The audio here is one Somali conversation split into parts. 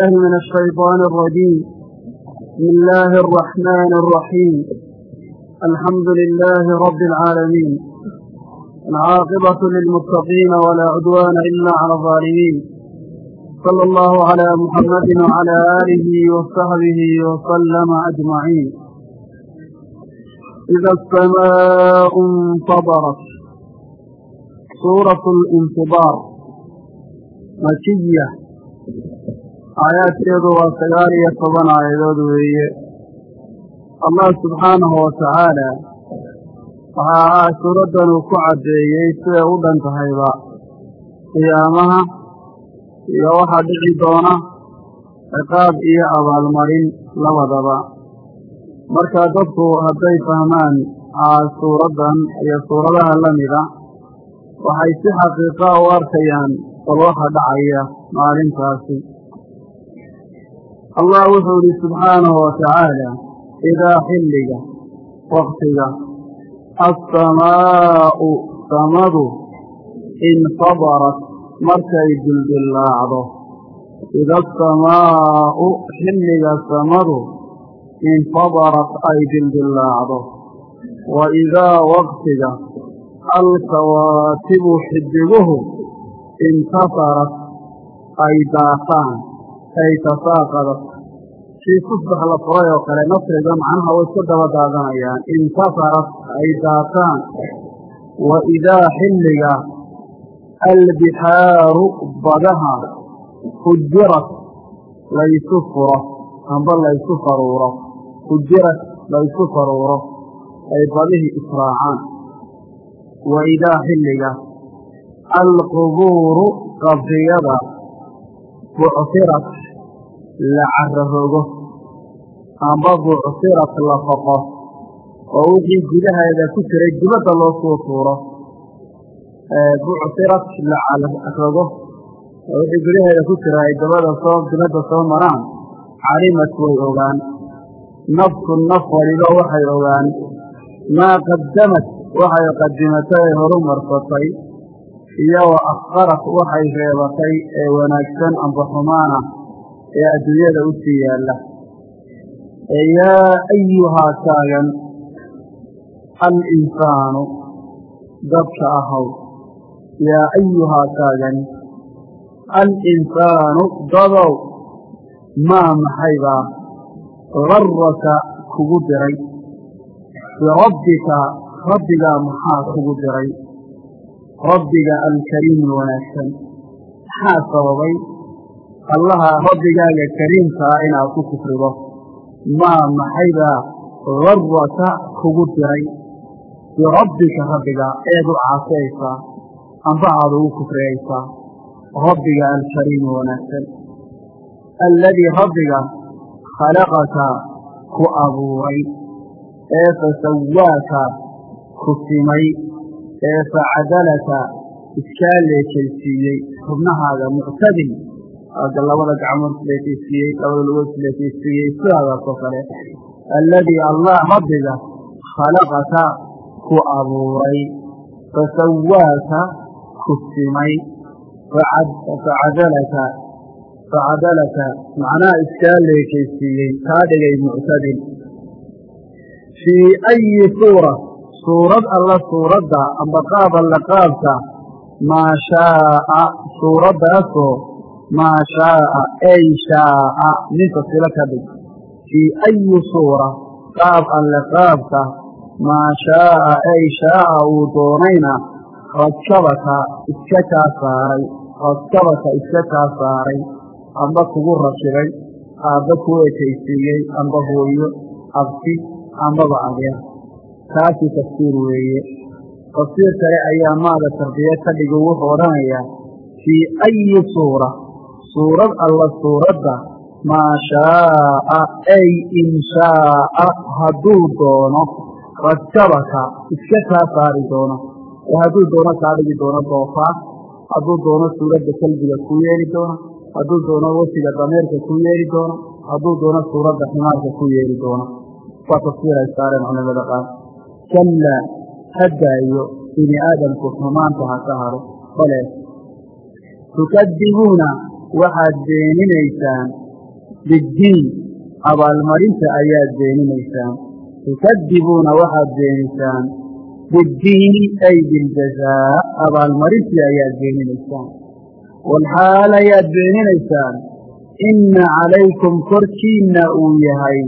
الله من الشيطان الرجيم بسم الله الرحمن الرحيم الحمد لله رب العالمين العاقبة للمتقين ولا عدوان إلا على الظالمين صلى الله على محمد وعلى آله وصحبه وسلم أجمعين إذا السماء انفطرت سورة الانفطار مكية aayaadkeedu waa sagaal iyo toban aayadood weeye. Allah subxaanahu watacaala waxaa suuraddan uu ku caddeeyey siday u dhan tahayba qiyaamaha iyo waxaa dhici doona ciqaab iyo abaalmarin labadaba marka dadku hadday fahmaan suuraddan iyo suuradaha la mida waxay si xaqiiqa u arkayaan bal waxa dhacaya maalintaasi allah wuxuu idhi subxaanahu watacaala idaa xilliga waktiga assamaa'u samadu infadarat markay dildillaacdo ida asamaa'u xilliga samadu infadarat ay dildillaacdo wa idaa waktiga alkawaatibu xidiguhu intasarat ay daataan ay tasaaqadat kii tusbax la furay oo kale nasriga macnaha way isku daba daadanayaan intasarat ay daataan wa idaa xilliga albixaaru badaha fujirat laysu furo amba laysu faruuro fujirat laysu faruuro ay badihii israacaan. Wa idaa xilliga alqubuuru qabriyada bucsirat la cararogo amba bucsirat la foqo oo wixii gudaheeda ku jiray dibadda loo soo tuuro. Bucsirat la cararogo oo wixii gudaheeda ku jira ay dabada soo dibadda soo maraan. Calimat way ogaan. Nafsu naf waliba waxay ogaan. Maa qaddamat waxay qadimatay ay horu marsatay iyo wa akharat waxay reebatay ee wanaagsan amba xumaana ee adduunyada u sii yaalla. Ee yaa ayuhaa taagan alinsaanu dadka ahow. Yaa ayuhaa taagan alinsaanu dadow maa maxaybaa garraka kugu diray. Birabbika rabbigaa maxaa kugu diray? Rabbiga alkariimi wanaagsan. Maxaa sababay allaha rabbigaaga kariimkaa inaad ku kufrido. Maa maxaybaa garraka kugu diray? Birabbika rabbiga eed u caasiyaysaa amba aad ugu kufriyaysaa rabbiga alkariimi wanaagsan. Alladii rabbiga khalaqaka ku abuuray. Ee fasawaaka ku simay. Ee facadalaka iskaa leekaysiiyey xubnahaaga muctadil labada gacmood isleekaysiiyey labada lugood isleekaysiiyey sidaadaas oo kale alladii allah rabbiga khalaqaka ku abuuray fasawaaka ku simay facadalaka facadalaka macnaha iskaa leekaysiiyey kaa dhigay muctadil fii ayi suura suurad alla suuradda amba qaab alla qaabka maa shaaa suuraddaasoo maa shaaa ay shaaa ninka silo ka dhig fii ayi suura qaab alle qaabka maa shaaa ay shaaa uu doonayna rakabaka iska kaa saaray rakabaka iska kaa saaray. Amba kugu rashibay aabba kuu ekaysiiyey amba hooyo abti ambaba adeer kaasi tafsiir weeye. Tafsiir kale ayaa maada tarbiye ka dhigo wuxuu odhanayaa fii ayi suura suurad alla suuradda maa shaaa ay in shaaa hadduu doono rakabaka iska kaa saari doono ee hadduu doono kaa dhigi doono doofaar hadduu doono suuradda kelbiga kuu yeeli doono hadduu doono wesiga dameerka kuu yeeli doono hadduu doono suuradda ximaarka kuu yeeli doono. Waa tafsiir ay saareen culamada qaar. Kallaa haddaayo bini aadamku xumaanta ha ka haro. Bale tukadibuuna waxaad beeninaysaan biddiin abaalmarinta ayaad beeninaysaan tukadibuuna waxaad beenisaan biddiini ay biljazaa abaalmarintii ayaad beeninaysaan walxaal ayaad beeninaysaan inna calaykum korkiinna uu yahay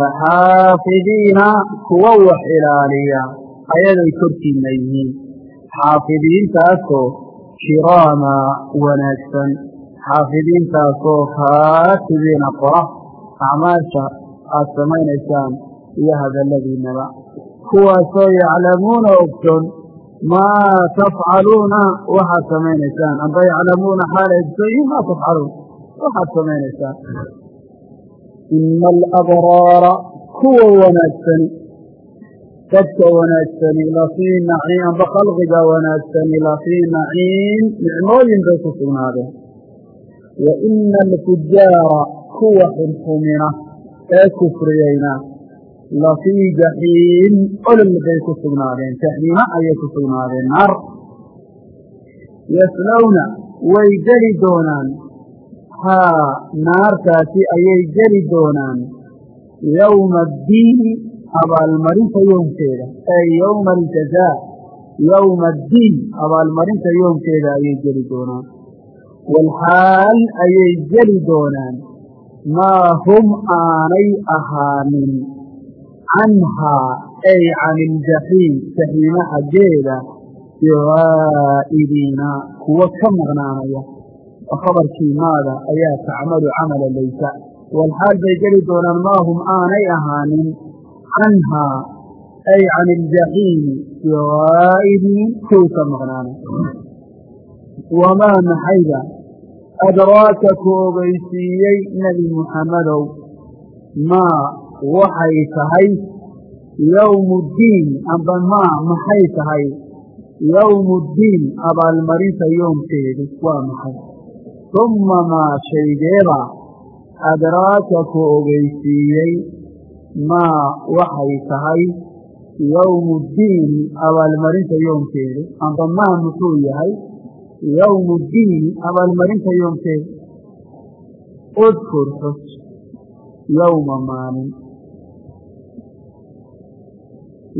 laxaafidiina kuwa wax ilaaliya ayaday korkiinna yihiin. Xaafidiintaasoo kiraama wanaagsan xaafidiintaasoo kaatibiina qora acmaasha aad samaynaysaan iyo hadalladiinaba kuwaasoo yaclamuuna ogsoon maa tafcaluuna waxaad samaynaysaan. Amba yaclamuuna xaalay ogsoonyihin maa tafcaluun waxaad samaynaysaan. Ina alabraara kuwa wanaagsani dadka wanaagsani lafii naciim amba khalqiga wanaagsani lafii naciim nicmooyin bay ku sugnaadeen wa ina alfujaara kuwa xunxumina ee kufriyeyna lafii jaxiim olol bay ku sugnaadeen jaxiima ayay ku sugnaadeen naar yaslowna way geli doonaan haa naartaasi ayay geli doonaan yowma addiini abaalmarinta yoomkeeda ay yowma aljazaa yowma addiin abaalmarinta yoomkeeda ayay geli doonaan walxaal ayay geli doonaan. Maa hum aanay ahaanin. Canhaa ay can iljaxiim jaxiimo xaggeeda bighaa'ibiina kuwo ka maqnaanaya. Oo khabarkii maada ayaa tacmalu camala laysa. Walxaal bay geli doonaan maa hum aanay ahaanin. Canhaa ay can iljaxiimi bighaa'ibiin kuw ka maqnaanay wamaa maxayda adraaka ku ogeysiiyey nebi muxammadow maa waxay tahay yowmu ddiin amba maa maxay tahay yowmu ddiin abaalmarinta yoomkeedu waa maxay? Humma maa shaygeeba adraaka ku ogeysiiyey maa waxay tahay yowmu ddiini abaalmarinta yoomkeedu amba maa muxuu yahay yowmu ddiini abaalmarinta yoomkeedu udkur xus yowma maalin.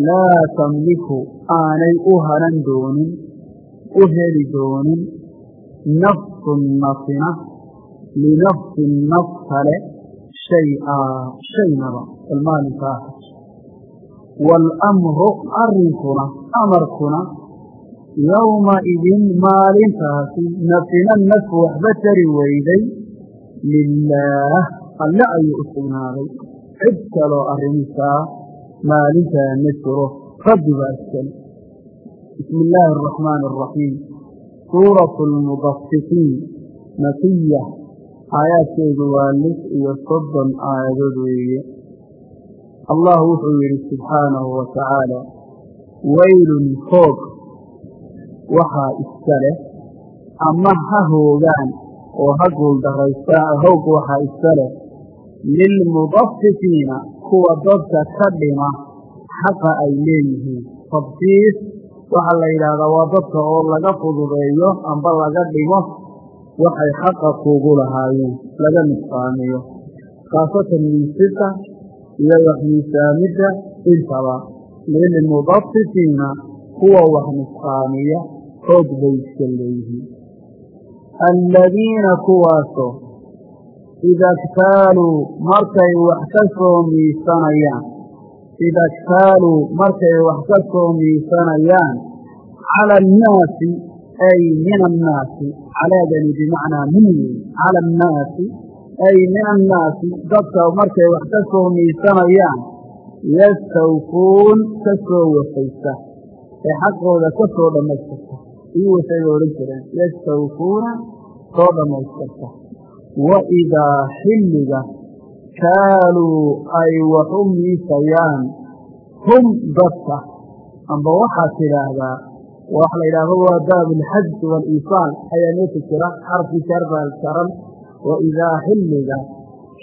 Laa tamliku aanay u haran doonin u heli doonin nafsun nafina linafsin naf kale shay-aa shaynaba bal maalinka ahar waalamru arrinkuna amarkuna yowmaidin maalintaasi nafina naf waxba tari weyday lilaah alle ayuu u sugnaaday cid kaloo arrimisaa maalintaa ma jiro rabbi baa iskale bismi illaahi araxmaani araxiim suuratu almudafiqiin makiya aayaadkeedu waa lix iyo soddon aayadood weeye allah wuxuu yidhi subxaanahu wa tacaala weylun hoog waxaa iska leh ama ha hoogaan oo ha guuldarraystaan howg waxaa iska leh. Lilmudafifiina kuwa dadka ka dhima xaqa ay leeyihiin. Tabsiis waxaa la yidhaahdaa waa dadka oo laga fududeeyo amba laga dhimo waxay xaqa kuugu lahaayeen laga nusqaamiyo khaasatan miisida iyo wax miisaamidda intaba. Lilmudafifiina kuwa wax nusqaamiya xoog bay iska leeyihiin aladiina kuwaasoo ida ktaaluu markay wax ka soo miisanayaan. Ida ktaaluu markay wax ka soo miisanayaan. Cala annaasi ay min annaasi calaadani bimacnaa min cala annaasi ay min annaasi dadka markay wax ka soo miisanayaan yastawfuun ka soo wafaysa ee xaqooda ka soo dhammaystirta ii wasay odhan jireen yastawfuuna soo dhammaystirta wa idaa xilliga kaaluu ay wax u miisayaan hum dadka. Amba waxaad tidhaahdaa wax la yidhaahdo waa baab alxajji waaliisaal ayaa meesha jira xarfkii jarbaal jaran. Wa idaa xilliga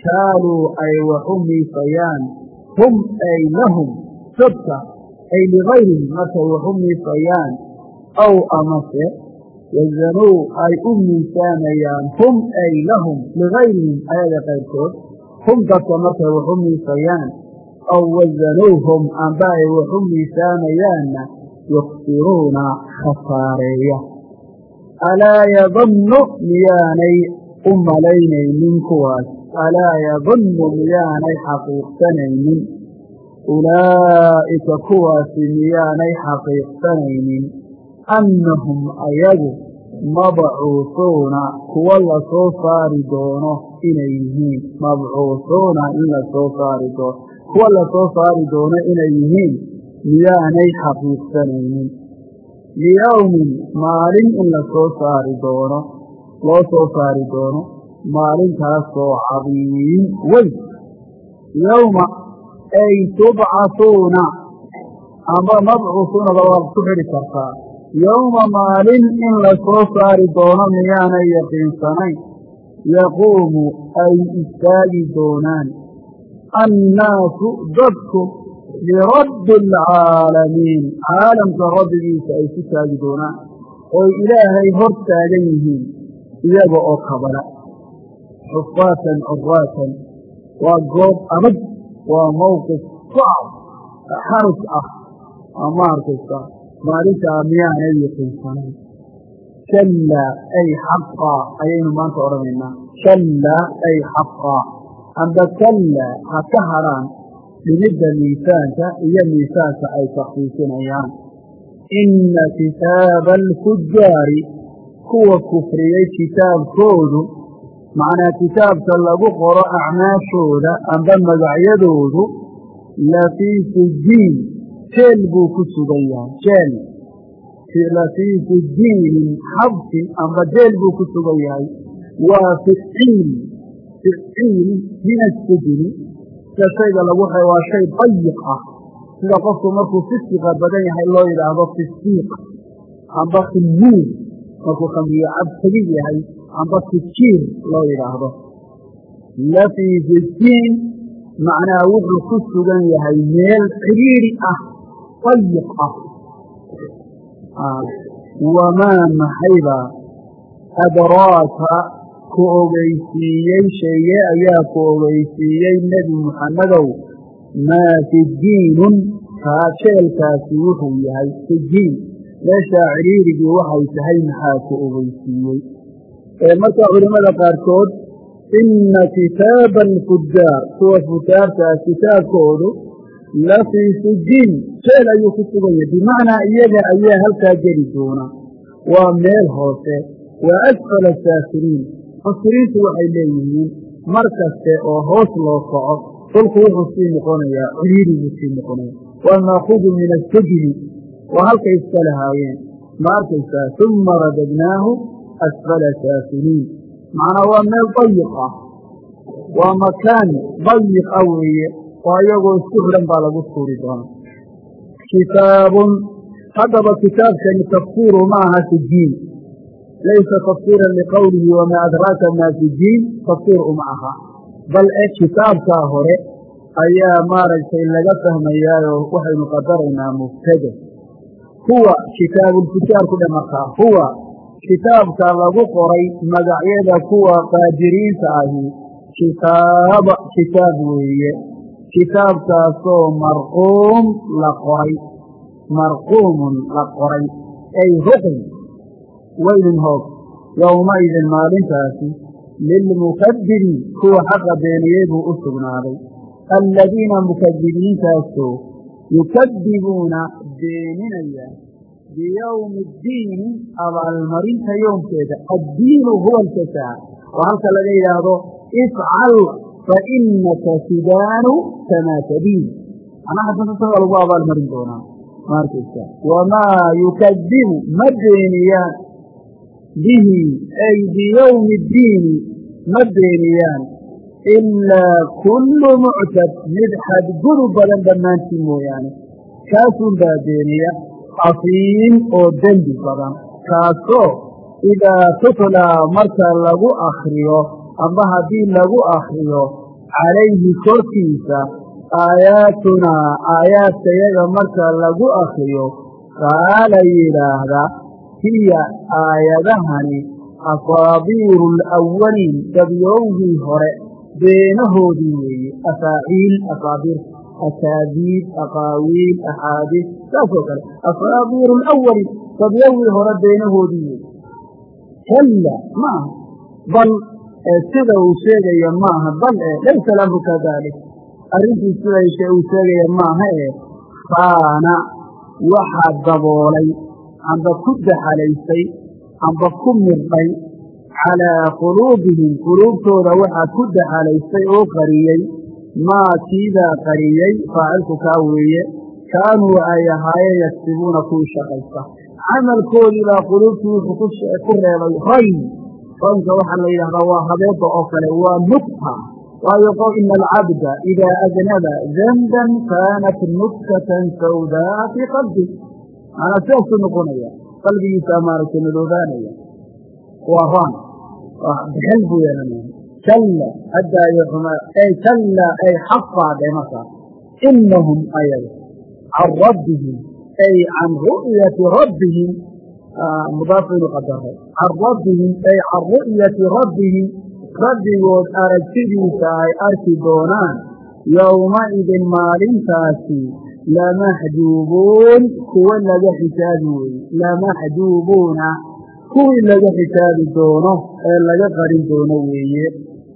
kaaluu ay wax u miisayaan hum ay lahum dadka ay ligayrihim markay wax u miisayaan aw amase wazanuu ay u miisaamayaan hum ay lahum ligayrihim ayaga qayrkood hum dadka markay wax u miisayaan aw wazanuuhum amba ay wax u miisaamayaanna yukhsiruuna khasaareeya alaa yadunnu miyaanay u malaynaynin kuwaas alaa yadunnu miyaanay xaqiiqsanaynin ulaa'ika kuwaasi miyaanay xaqiiqsanaynin annahum ayagu mabcuusuuna kuwa la soo saari doono inay yihiin mabcuusuuna in la soo saari doono kuwa la soo saari doono inay yihiin miyaanay xaqiiqsanaynin liyowmin maalin in la soo saari doono loo soo saari doono maalintaasoo cadiim weyn yowma ay tubcasuuna amba mabcuusuunaba waad ku xidhi kartaa yowma maalin in la soo saari doono miyaanay yaqiinsanayn yaquumu ay istaagi doonaan. Annaasu dadku lirabbi alcaalamiin caalamka rabbigiisa ay ku taagi doonaan. Oy ilaahay hor taagan yihiin iyaga oo kabala xufaatan curaatan waa goob adag waa mawqif sacab xarus ah ama arkaysa maalintaa miyaanay yaqiinsanayn kallaa ay xaqaa ayaynu maanta odhanaynaa. Kallaa ay xaqaa amba kallaa ha ka hadhaan dhimidda miisaanka iyo miisaanka ay takfiifinayaan inna kitaaba alfujaari kuwa kufriyey kitaabkoodu macnaa kitaabka lagu qoro acmaashooda amba magacyadoodu lafii fujiin jeel buu ku sugan yahay jeel lafii fujiinin xabsin amba jeel buu ku sugan yahay. Waa ficiil ficiil min asujni sida shayga lagu xe waa shay dayiq ah. Sida qofku markuu fisiqa badan yahay loo yidhaahdo fisiiq amba khimiir markuu khamiyo cabtagid yahay amba sijiir loo yidhaahdo lafii fijiin macnaha wuxuu ku sugan yahay meel cidhiiri ah dayiq ah wamaa maxayba adraaka ku ogeysiiyey sheeye ayaa ku ogeysiiyey nebi muxammedow maa sijiinun kaa jeelkaasi wuxuu yahay sijiin meeshaa cidhiirigii waxay tahay maxaa ku ogeysiiyey marka culimmada qaarkood inna kitaaba alfujaar kuwa fujaartaa kitaabkoodu lafii sijiin jeel ayuu ku sugan yahay. Bimacnaa iyaga ayaa halkaa geli doona. Waa meel hoose. Waa asfala saafiriin. Mufasiriintu waxay leeyihiin mar kaste oo hoos loo kaco dhulku wuxuu sii noqonayaa cidhiiri buu sii noqonaya waa maakudu min asajni waa halkay iska lahaayeen. Ma arkaysaa? Uma radadnaahu asfala saafiliin macnaa waa meel dayiq ah. Waa makaan dayiq ah weeye oo iyagoo isku xidhan baa lagu tuuri doona kitaabun haddaba kitaabkani tafsiiru ma aha sijiin laysa tafsiiran liqowlihi wamaa adraaka maa sijiin tafsiir uma aha. Bal e kitaabkaa hore ayaa maaragtay laga fahmayaayo waxaynu qadaraynaa mubtada. Huwa kitaabulfujaar ku dhe markaa huwa kitaabka lagu qoray magacyada kuwa qaadiriinta ahi. Kitaaba kitaab weeye kitaabkaasoo marquum la qoray. Marquumun la qoray. Ay ruqin weylin hoog. Yowmaidin maalintaasi. Lilmukadibiin kuwa xaqa beeniyey buu u sugnaaday. Aladiina mukadibiintaasoo yukadibuuna beeninaya biyowmi ddiini abaalmarinta yoomkeeda. Addiinu huwa aljasaa oo halka laga yidhaahdo ifcal fainaka tudaanu kamaa tadiin macnaha sasasa waa lagu abaalmarin doonaa maarkaysa wamaa yukadibu ma beeniyaan bihi ay biyowmi ddiini ma beeniyaan ilaa kullu muctad mid xadgudub badan dhammaantii mooyaane kaasun baa beeniya casiim oo dembi badan kaasoo idaa tutlaa marka lagu akriyo amba haddii lagu akriyo calayhi korkiisa aayaatunaa aayaadkayaga marka lagu akriyo qaala yidhaahda hiya aayadahani asaabiiru alawaliin dabyowgii hore beenahoodii weeye afaaciil asaabiir akaabiib aqaawiil axaadiis saasoo kale asaabiiru alawaliin dabyowgii hore beenahoodii weeye. Kalla ma bal sida uu sheegaya maaha bal e laysa lahu kadalik. Arrintii sidayshe uu sheegaya maaha ee faana waxaa daboolay amba ku daxalaysay amba ku mirdhay calaa quluubihim quluubtooda waxaa ku daxalaysay oo qariyey maa kiibaa qariyey faacilku kaa weeye kaanuu ay ahaayeen yagsibuuna kuwii shaqaysta camalkoodii baa quluubtii wuxuu ku reebay rayn raynka waxaa la yidhahdaa waa habeeda oo kale waa nukta waayo ina alcabda idaa adnaba danban kaanat nuktatan sawdaa fii qalbi. Maanaa sidaasuu noqonaya qalbigiisaa maaragtay madoobaanaya. Waa raan bixel buu yeelanaya kalla haddaayo xuma ay kalla ay xaqaa dhe markaa inahum ayaga can rabbihim ay can ru'yati rabbihim mudaafu inuu qadaray can rabbihim ay can ru'yati rabbihim rabbigood aragtidiisa ay arki doonaan yowmaidin maalintaasi lamaxjuubuun kuwa laga xisaabi weeye lamaxjuubuuna kuwii laga xisaabi doono ee laga qarin doono weeye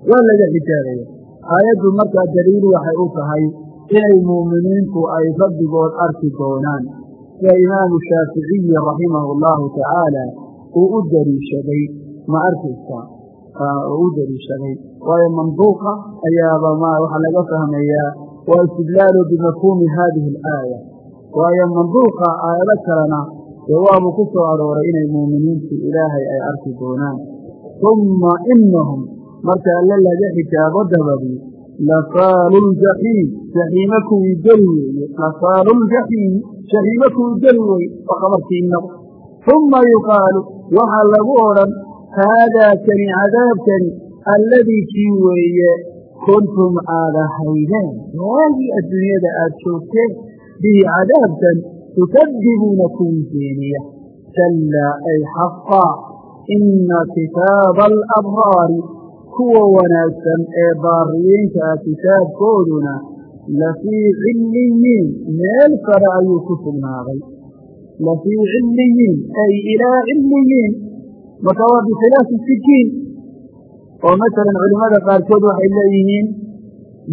waa laga xisaabaya aayaddu markaa daliil waxay u tahay inay muuminiintu ay rabbigood arki doonaan sida imaamu shaaficiyi raximahu allahu tacaala uu u daliishaday ma arkaysa uu u daliishaday waayo manduuqa ayaaba waxaa laga fahmayaa waa istidlaalu bimafhuumi hadihi alaaya. Waayo manduuqa aayado kalena dee waabuu ku soo arooray inay muuminiintu ilaahay ay arki doonaan. Umma inahum marka alle laga xijaabo dabadii lasaalu ljaxiim jaxiime kuwii geli weeye lasaalu ljaxiim jaxiime kuwii geli weye waa qabarkii inaba uma yuqaalu waxaa lagu odhan haadaa kani cadaabkani alladii kii weeye kuntum aad ahaydeen waagii adduunyada aad joogteen bihi cadaabkan tukadibuuna kuwii beeniya kallaa ay xaqaa ina kitaaba alabraari kuwa wanaagsan ee baariyiinta ah kitaabkooduna lafii cilliyiin meel sare ayuu ku sugnaaday lafii cilliyiin ay ilaa cilliyiin marka waa bikhilaafi sikiin oo masalan culimmada qaarkood waxay leeyihiin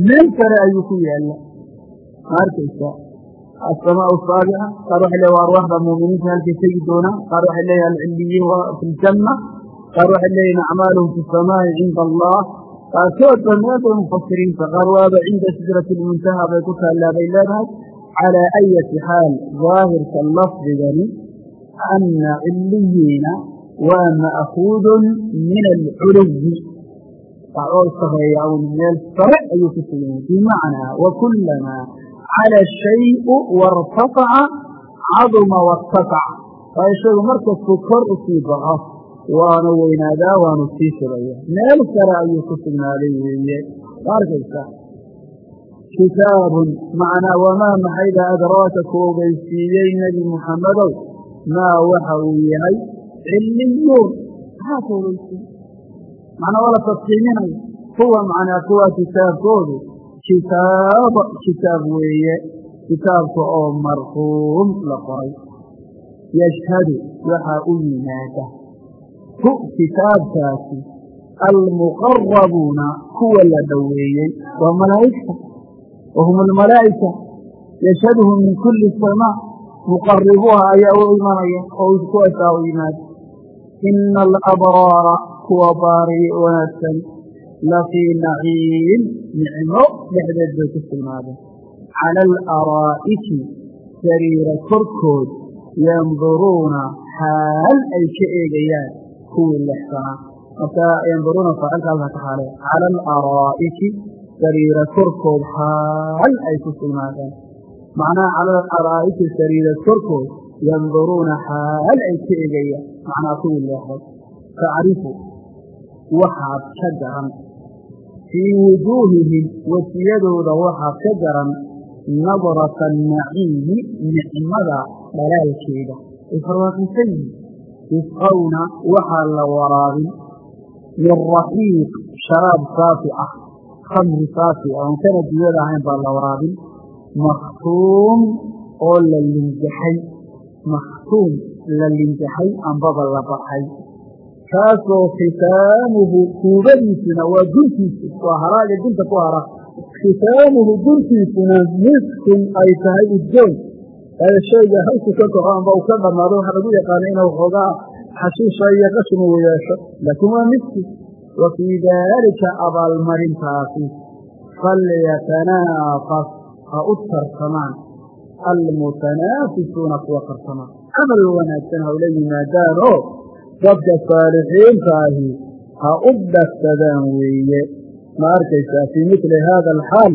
meel sare ayuu ku yaalla ma arkaysa asamaau saabica qaar waxay leeyihiin waa arwaaxda muuminiinta halkay tegi doonaan qaar waxay leeyihiin alcilliyiin waa fi ljanna qaar waxay leeyihiin acmaaluhum fi samaa'i cinda allah qaarkood ba meelba mufasiriinta qaar waaba cinda sidrati lmuntaha bay ku taallaa bay leedahay calaa ayati xaal daahirka lafdigani ana cilliyiina waa ma'kuudun min alculuwi oo sareeya un meel sare ayuu ku sugan yahay. Bimacnaa wakulamaa cala shayu wartafaca caduma wartafac waayo shaygu markastuu kor u sii baxo waana weynaadaa waanu sii shiraya meel sare ayuu ku sugnaaday weeye. Arkaysa. Kitaabun macnaa wamaa maxayda adraaka ku ogeysiiyey nebi muxammedow maa waxa uu yahay ciliyuun maxaa ka ogeysiiyey? Macnaa waa la tafsiiminaya kuwa macnaa kuwa kitaabkoodu. Kitaab kitaab weeye. Kitaabka oo marquum la qoray. Yashhadu waxaa u yimaada hu kitaabkaasi almuqarabuuna kuwa la dhoweeyey waa malaa'igta. Wa hum almalaa'ika yashhaduhum min kulli samaa muqaribuha ayaa u imanaya oo kuwaasaa u yimaada ina alabraara kuwa baari wanaagsan lafii naciim nicmo dhexdeed bay ku sugnaadeen cala alaraa'iki sariira korkood yanduruuna xaal ay ka eegayaan kuwii lexsanaa marka yanduruuna faacilka halka ka xaale cala alaraa'iki sariira korkood xaal ay ku sugnaadeen macnaha cala alaraa'iki sariira korkood yanduruuna xaal ay ka eegayaan macnaa kuwii leexday tacrifu waxaad ka garan. Fii wujuuhihim wejiyadooda waxaad ka garan. Nadrata annaciimi nicmada dhalaalkeeda. Ay farwaaqaysan yihiin yusqawna waxaa la waraabin. Min raxiiq sharaab saafi ah. Khamri saafi ah. Oon kana dunyada ahayn baa la waraabin. Makhtuum oo la linjaxay. Makhtuum la linjaxay ambaba la baxay. Kaasoo khitaamuhu kuubadiisuna waa guntiisu. Waa haraaga gunta ku hara. Khitaamuhu guntiisuna miskun ay tahay udgoon shayga halku ka kaco amba uu ka dhamaado waxaa lagu yaqaana inuu xoogaa xashiisha iyo qashin uu yeesho. Laakiin waa miski wa fii daalika abaalmarintaasi falyatanaafas ha u tartamaan. Almutanaafisuuna kuwa tartamaan. Camal wanaagsan hawla yimaadaanoo dadka saalixiinta ahi ha u dhagsadaan weeye. Ma arkaysaa fii mili haada alxaal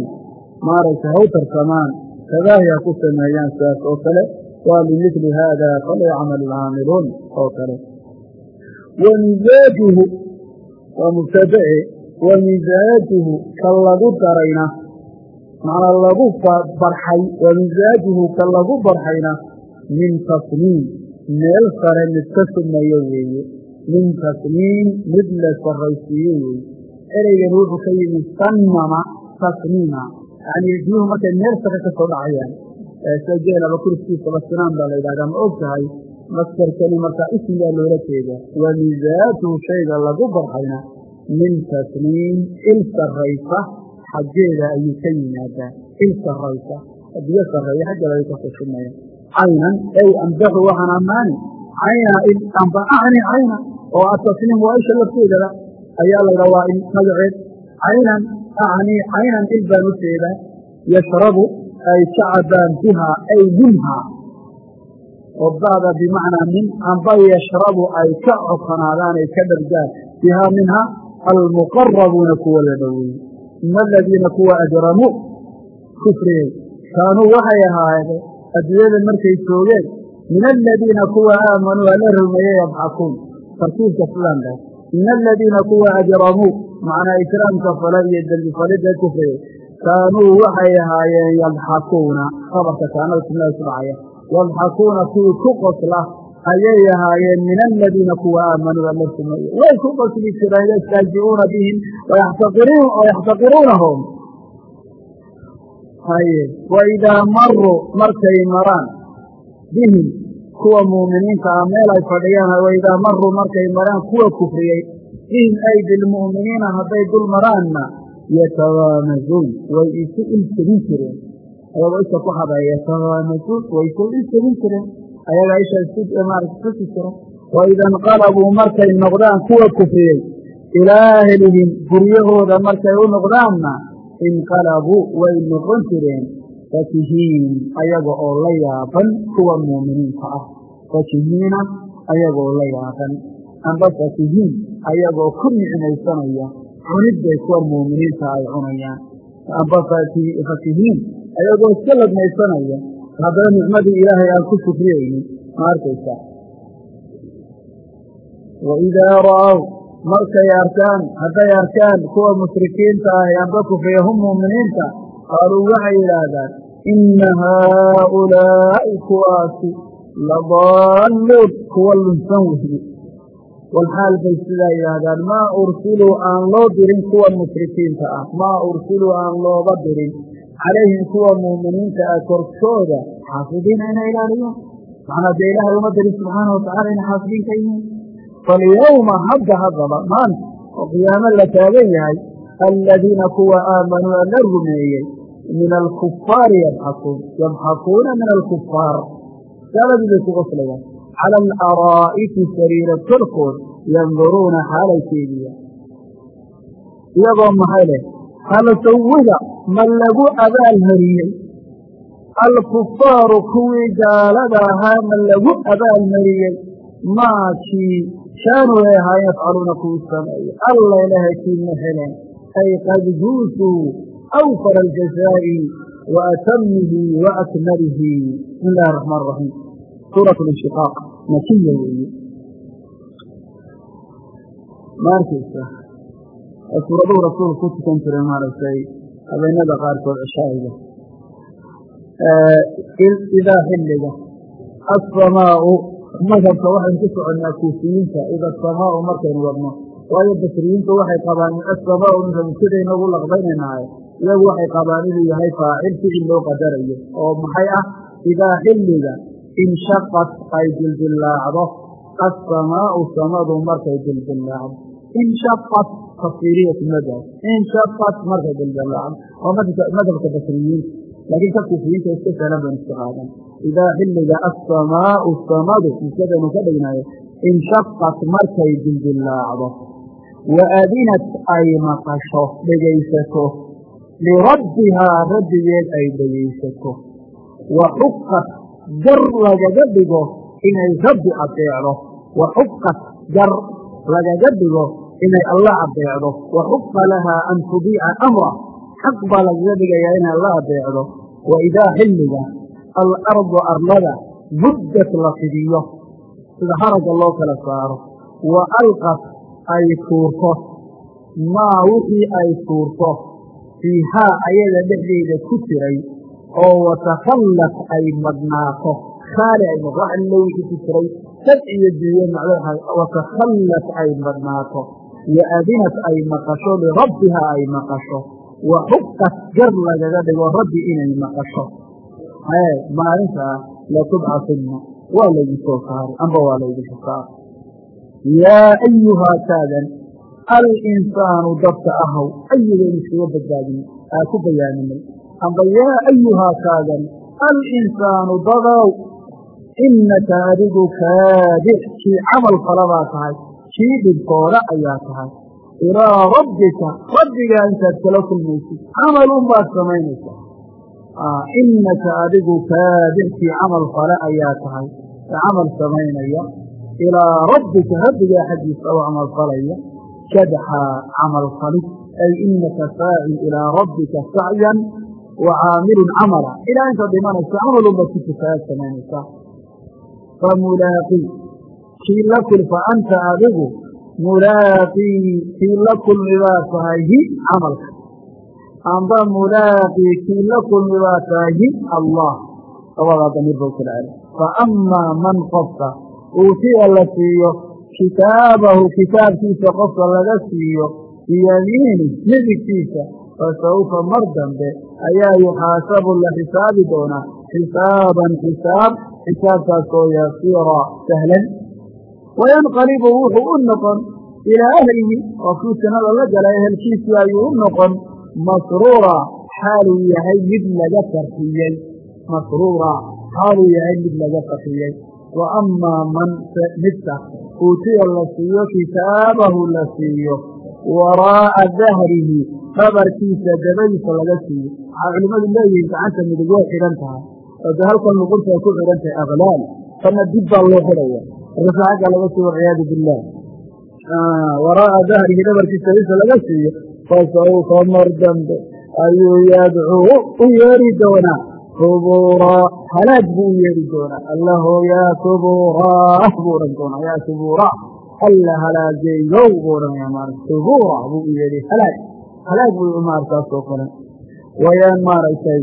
maaragta ha u tartamaan kadaahi ha ku sameeyaan sidaas oo kale waa limili haada falyacmal alcaamiluun oo kale wa misaajuhu waa mubtadae wa misaajuhu ka lagu darayna macnaa lagu barxay wa misaajuhu ka lagu barxayna min tasniim meel sare mid ka sumeeyo weeye min tasniim mid la sarraysiiyo weeye ereygan wuxuu ka yimi sanmama tasniima biyuhu markay meel sare ka soo dhacayaan sida geelaba kurskiisaba sinaan baa la yidhahdaa ma og tahay maskarkani markaa ismigaa loola jeedaa wa misaatuhu shayga lagu barxayna min tasniim il sarraysa xaggeeda ayuu ka yimaadaa. Il sarraysa biyo sarreeya xaggeeda ayuu ka soo shumaya caynan ey amdaxu waxaan ammaani cayna il amba acni cayna oo atasniim waa isha lafteedaba ayaa la ydhaha waa magaceed. Caynan acni caynan il baan u jeedaa yashrabu ay ka cabaan bihaa ay minhaa. Oo ba'da bimacnaa min amba yashrabu ay ka cokonaadaan ay ka dhargaan bihaa minha almuqarabuuna kuwa la dhoweeyey. Ina kuwa ajramuu kufriyey kaanuu waxay ahaayeen adduunyada markay joogeen min aladiina kuwa aamanuu ala rumeeyey yadxakuun tarkiibka sidaan dheh ina aladiina kuwa ajramuu macnaa ijraamka fale iyo dembi falida kufriyey kaanuu waxay ahaayeen yadxakuuna khabarka kaanada jumlada ku dhacaya. Yadxakuuna kuwii ku qosla ayay ahaayeen min aladiina kuwa aamanuu ala rumeeye way ku qosli jireen yastahzi'uuna bihim wayaxtaqiruunahum waidaa maruu markay maraan bihim kuwa muuminiinta ah meel ay fadhiyaan waidaa maruu markay maraan kuwa kufriyey bihim ay bilmu'miniina hadday dul maraanna yatawaamazuun way isu ilsabin jireen ayagoo isha ku habeeya yatawaamazuun way isu ilsabin jireen ayagaa isha maarata tusi jira waida inqalabuu markay noqdaan kuwa kufriyey ilaa ahlihim guryahooda markay u noqdaanna inqalabuu way noqon jireen fakihiin ayaga oo la yaaban kuwa muuminiinta ah fakihiina ayagoo la yaaban amba fakihiin ayagoo ku nicmaysanaya cunidday kuwa muuminiinta ay cunayaan. Amba fakihiin ayagoo iska ladmaysanaya haddana nicmadii ilaahay aan ku sufriyeynin ma arkaysaa waidaa ra'aw markay arkaan hadday arkaan kuwa mushrikiinta ahi amba kufriya hum muuminiinta qaaluu waxay yidhaahdaan inna haaulaa'i kuwaasi ladaalluun kuwa lunsan wehye walxaal bay sidaa yidhaahdaan maa ursiluu aan loo dirin kuwa mushrikiinta ah. Maa ursiluu aan looba dirin. Calayhim kuwa muuminiinta ah korkooda xaafidiina inay ilaaliyaan macnaa dee ilaahay uma dirin subxaana watacala inay xaafidiin ka yihiin. Falyawma hadda haddaba maanta oo qiyaamo la taagan yahay aladiina kuwa aamanuu ala rumeeyey min alkufaari yadxakuun yadxakuuna min alkufaar gaaladii bay ku qoslayaan cala alaraa'iki sariira korkood yanduruuna xaalay keediyaan iyagoo maxay leh hal sawida ma lagu abaalmariyey alkufaaru kuwii gaalada ahaa ma lagu abaalmariyey maakii kaanuu ay ahaa yafcaluuna kuwii sameeye alla ilahay kiima heleen ay qad juusuu awfara aljazaa'i wa atamihi wa akmalihi bismi illahi araxmaan raxiim suurat linshiqaaq makiya weeye ma arkaysa? Suuraduhu rasuulku ku tukan jiray maaragtay habeenada qaarkood cishaa'iga idaa xilliga. Asamaau madhabka waxaynu ku soconnaa kuufiyiinta ida asamaau markaynu wadno. Waayo basriyiintu waxay qabaan asamaau mubtada inagu laqbaynaynaaye iyagu waxay qabaan inuu yahay faacil ficil loo qadarayo oo maxay ah? Idaa xilliga inshaqat ay dildillaacdo asamaau samadu markay dildillaacdo inshaqat tafsiiriyatu madaas inshaqat markay dildillaacdo waa madhabka basriyiinta laakiin ka kuufiyiinta iska salan baynu iska qaadan idaa xilliga asamaau samadu musadanu ka dhignayo inshaqat markay dildillaacdo wa adinat ay maqasho dhegaysato lirabbihaa rabbigeed ay dhegaysato wa xuqat gar lagaga dhigo inay rabbi adeecdo wa xuqat gar lagaga dhigo inay alla adeecdo wa xuqa lahaa an tudiica amra. Xaq baa lagaga dhigayaa inay alla adeecdo wa idaa xilliga alardu arlada muddat la fidiyo. Sida haragga loo kala saaro. Wa alqat ay tuurto. Maa wixii ay tuurto. Fiihaa ayada dhexdeeda ku jiray oo watakhallaf ay madnaato khaali ay noqoxallo wixii ku jiray dad iyo duuye macdaha watakhallaf ay madnaato wa adinat ay maqasho lirabbiha ay maqasho. Wa xuqat gar lagaga dhigo rabbi inay maqasho. Maalintaa latubcasinna waa laydi soo saari amba waa laydi xisaab yaa ayuhaa taadan alinsaanu dadka ahaw ayigaynu iskaga badbaadinay aa ku bayaaninay amba yaa ayuhaa taadan alinsaanu dadow innaka adigu kaadix kii camal falabaa tahay kii dhibkooda ayaa tahay ilaa rabbika rabbigaa intaad kala kulmaysid camalun baad samaynaysaa innaka adigu kaadix kii camal fale ayaa tahay camal samaynaya ilaa rabbika rabbigaa xaggiisa u camal falaya kadxaa camal falid ay inaka saacin ilaa rabbika sacyan wa caamilun camala ilaa intaad dhimanaysa camalun baad ku jifaad samaynaysaa famulaaqii kii la kul fa anta adigu mulaaqii kii la kulmi baa tahay hi camalka amba mulaaqii kii la kulmi baa tahay hi allah. Labadaa damiir ba kala celi fa amaa man qofka uutiya la siiyo. Kitaabahu kitaabkiisa qofka laga siiyo. Biyamiini midigtiisa fasawfa mar dambe ayaa yuxaasabu la xisaabi doonaa. Xisaaban xisaab xisaabkaasoo yasiira sahlan. Wayanqalibu wuxuu u noqon ilaa ahlihi qofkuu jannada la galay ehelkiisii ayuu u noqon masruura xaaluu yahay mid laga farxiyey. Masruura xaaluu yahay mid laga farxiyey. Wa amaa man midka uutiya la siiyo kitaabahu la siiyo waraa'a dahrihi dhabarkiisa dabadiisa laga siiyo waxaa culimmadu leeyihiin gacanta midig way xidhan tahay oo de halkan luqunta ay ku xidhan tahay aqlaal kana dib baa loo xidhaya markaasa xagga laga siiyo walciyaadu billaah waraa'a dahrihi dhabarkiisa dabadiisa laga siiyo fasawfa mar dambe ayuu yadcuu u yeeri doonaa subuuraa halaag buu u yeeri doonaa allaho yaa subuuraah buu odhan doonaa yaa subuura alla halaageeyow buu odhanaya maarata subuura buu u yeedhi halaag. Halaag buu maarataasoo kale. Wayaan maaragtay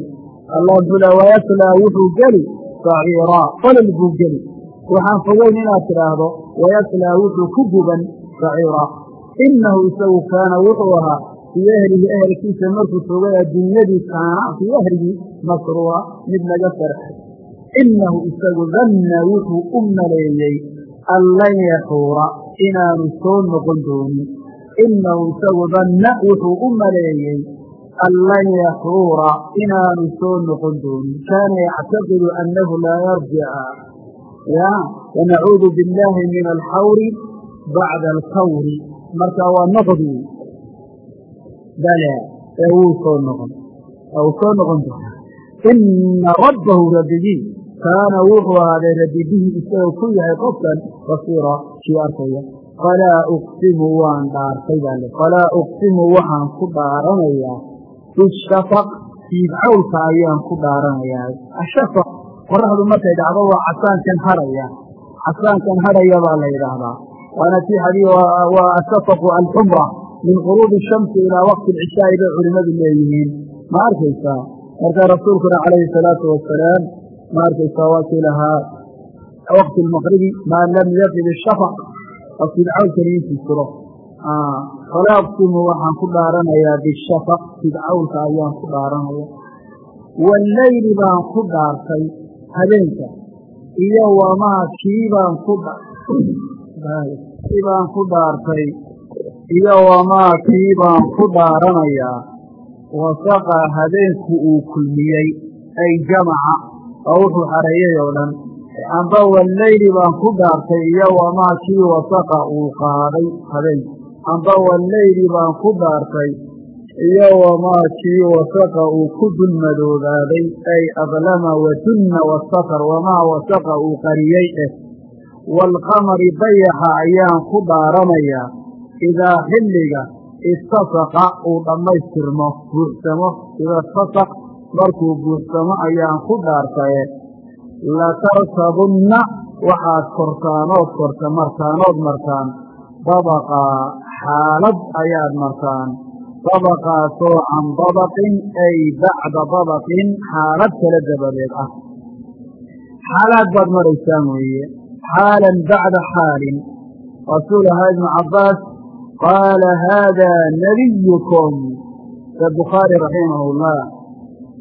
allah xula wayaslaa wuxuu geli saciiraa olol buu geli. Waxaan fogeyn inaad tidhaahdo wayaslaa wuxuu ku guban saciiraa inahu isagu kaana wuxuu ahaa fii ahlihi ehelkiisa markuu sogay adduunyadii kaana fii ahlihi masruura mid laga farxay. Inahu isagu danna wuxuu u maleeyey an lan yaxuura inaanu soo noqon doonin. Inahu isagu danna wuxuu u maleeyey an lan yaxuura inaanu soo noqon doonin. Kaana yactaqidu annahu laa yarjica ya wanacuudu biاllaahi min alxawri bacda alkawri. Marka waa noqdi. Bale ee wuu soo noqon. Wuu soo noqon doona ina rabbahu rabbigii kaana wuxuu ahaaday rabbi isagoo ku yahay qofkan basiira kii arkaya falaa uqsimu waan dhaartay baa le falaa uqsimu waxaan ku dhaaranayaa bishafaq fiidcawlka ayaan ku dhaaranayaa ashafaq qoraxdu markay dhacdo waa casaankan haraya casaankan haraya baa la yidhaahdaa waana tii xadii waa ashafaqu alxumra min quruubi shamsi ilaa waqti alcishaai bay culimmadu leeyihiin ma arkaysaa marka rasuulkuna calayhi salaatu wasalaam ma arkaysaa waa kii lahaa waqti lmaqribi maa lam yaqib ishafaq oo fidcawlkani intii jiro falaa aqsimu waxaan ku dhaaranayaa bishafaq fidcawlka ayaan ku dhaaranaya walleyli baan ku dhaartay habeenka iyo wamaa kii baan ku kii baan ku dhaartay iyo wamaa kii baan ku dhaaranayaa. Wasaqa habeenku uu kulmiyey ay jamaca oo wuxuu xareeyey oo dhan. Amba walleyli baan ku dhaartay iyo wamaa kii wasaqa uu qaaday habeenku amba walleyli baan ku dhaartay iyo wamaa kii wasaqa uu ku dulmadoobaaday ay adlama wadunna wasafar wamaa wasaqa uu qariyey eh. Waalqamari dayaxa ayaan ku dhaaranayaa idaa xilliga ittasaqa uu dhammaystirmo buuxsamo ida itasaq markuu buuxsamo ayaan ku dhaartaye latarkabunna waxaad kortaanood korta martaanood martaan. Dabaqaa xaalad ayaad martaan. Dabaqaasoo can dabaqin ay bacda dabaqin xaalad kala dabadeed ah. Xaalaad baad maraysaan weeye. Xaalan bacda xaalin. Rasuul ahaa ibnu cabbaas qaala haadaa nabiyukum. Se bukhaari raximahu llah ee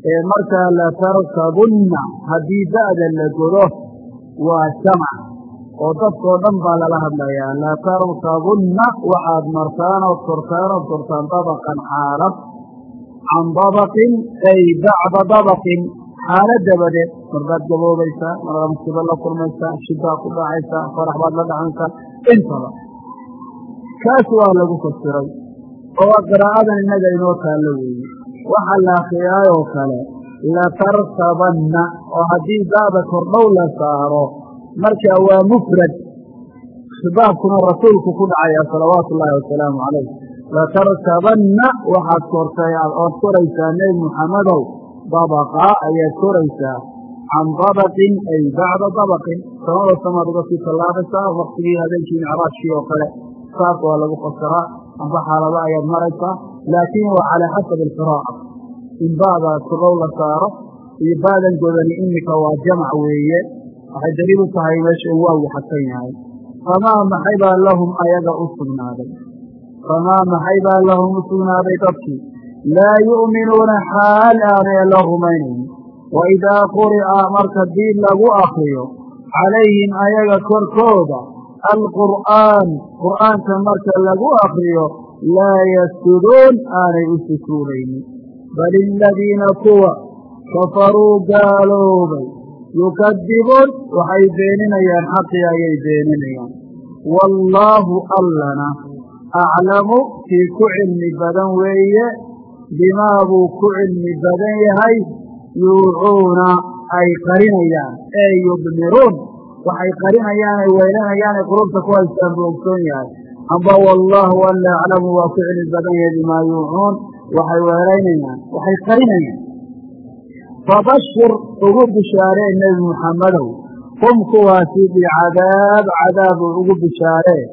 markaa latarkabunna haddii ba'da la godo waa jamac oo dadkoo dhan baa lala hadlayaa. Latarkabunna waxaad martaan ood kortaan ood kortaan dabaqan xaalad can dabaqin ay bacda dabaqin xaalad dabadeed. Marbaad gaboobaysaa marbaad musibo la kulmaysaa shibaa ku dhacaysaa farax baad la dhacanaysaa intaba. Kaas waa lagu fasiray oo qiraa'adan innaga inoo taallo weeye waxaa la akhriyaayoo kale latarkabanna oo haddii baada kordhow la saaro marka waa mufrad. Khibaabkuna rasuulku ku dhacaya salawaatu ullaahi wasalaamu calayh latarkabanna waxaad kortay ood koraysaa nebi muxammedow dabaqa ayaad koraysaa. Can dabaqin ay bacda dabaqin. Samada samaad uga sii tallaabaysaa waktigii habeenkii micraajkii oo kale saas waa lagu fasiraa amba xaalado ayaad maraysaa laakiin waa calaa xasabi alqiraa'a in ba'daa kurow la saaro iyo ba'dan godani imika waa jamac weeye. Waxay daliil u tahay meesha in waagu xasan yahay. Famaa maxay baa lahum ayaga u sugnaaday? Famaa maxay baa lahum u sugnaaday dadkii? Laa yu'minuuna xaal aanay la rumaynayn wa idaa quri'a marka diin lagu akriyo calayhim ayaga korkooda alqur'aan qur'aanka marka lagu akriyo laa yasjuduun aanay u sujuudaynin. Bal iladiina kuwa kafaruu gaaloobay yukadibuun waxay beeninayaan xaqii ayay beeninayaan. Wallaahu allana aclamu kii ku cilmi badan weeye bimaa buu ku cilmi badan yahay yuucuuna ay qarinayaan. Ee yudmiruun waxay qarinayaan ay qulubta ku haystaan buu ogsoon yahay. Amba wallaahu alla aclamu waa ku cilmi badan yahay bimaa yuucuun. Waxay weelaynayaan waxay qarinayaan. Fabashir ugu bishaaree nebi muxammedow hum kuwaasi bicadaab cadaab ugu bishaaree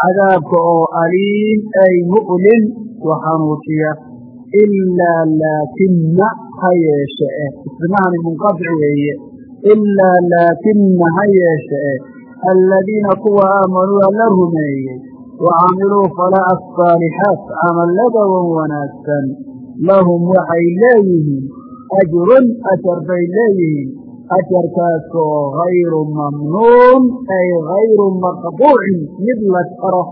cadaabka oo aliim ay mu'lim waxanuujiya ilaa laakina ha yeeshe. Eh ismahani munqaطic weeye ilaa laakina ha yeeshe eh aladiina kuwa aamanuu alla rumeeyey wa camiluu fala asaalixaat camalladawan wanaagsan lahum waxay leeyihiin ajrun ajar bay leeyihiin ajarkaasoo hayru mamnuun ay hayru maqbuucin mid la jaro